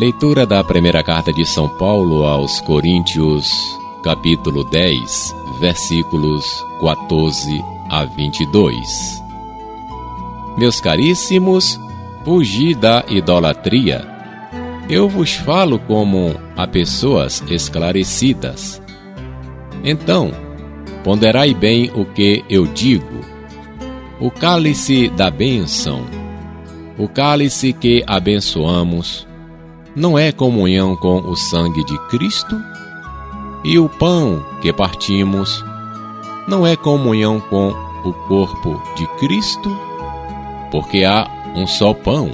Leitura da primeira carta de São Paulo aos Coríntios, capítulo 10, versículos 14 a 22. Meus caríssimos, fugi da idolatria. Eu vos falo como a pessoas esclarecidas. Então, ponderai bem o que eu digo. O cálice da bênção, o cálice que abençoamos, não é comunhão com o sangue de Cristo? E o pão que partimos, não é comunhão com o corpo de Cristo? Porque há um só pão.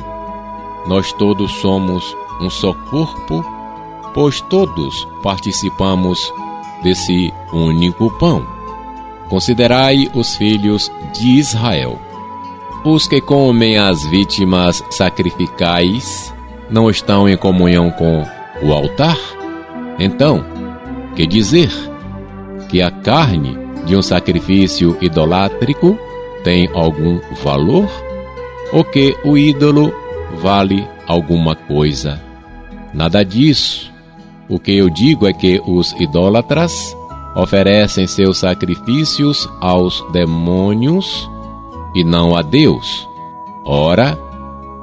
Nós todos somos um só corpo, pois todos participamos desse único pão. Considerai os filhos de Israel. Os que comem as vítimas sacrificais não estão em comunhão com o altar? Então, que dizer? Que a carne de um sacrifício idolátrico tem algum valor? Ou que o ídolo vale alguma coisa? Nada disso. O que eu digo é que os idólatras oferecem seus sacrifícios aos demônios e não a Deus. Ora,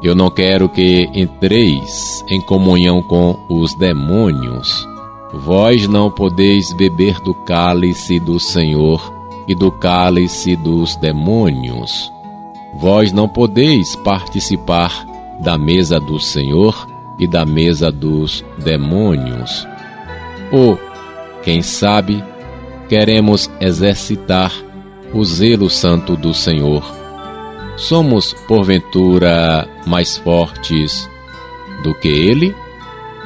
eu não quero que entreis em comunhão com os demônios. Vós não podeis beber do cálice do Senhor e do cálice dos demônios. Vós não podeis participar da mesa do Senhor e da mesa dos demônios. Ou, quem sabe, queremos exercitar o zelo santo do Senhor Somos, porventura, mais fortes do que ele?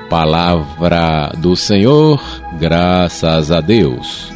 Palavra do Senhor, graças a Deus.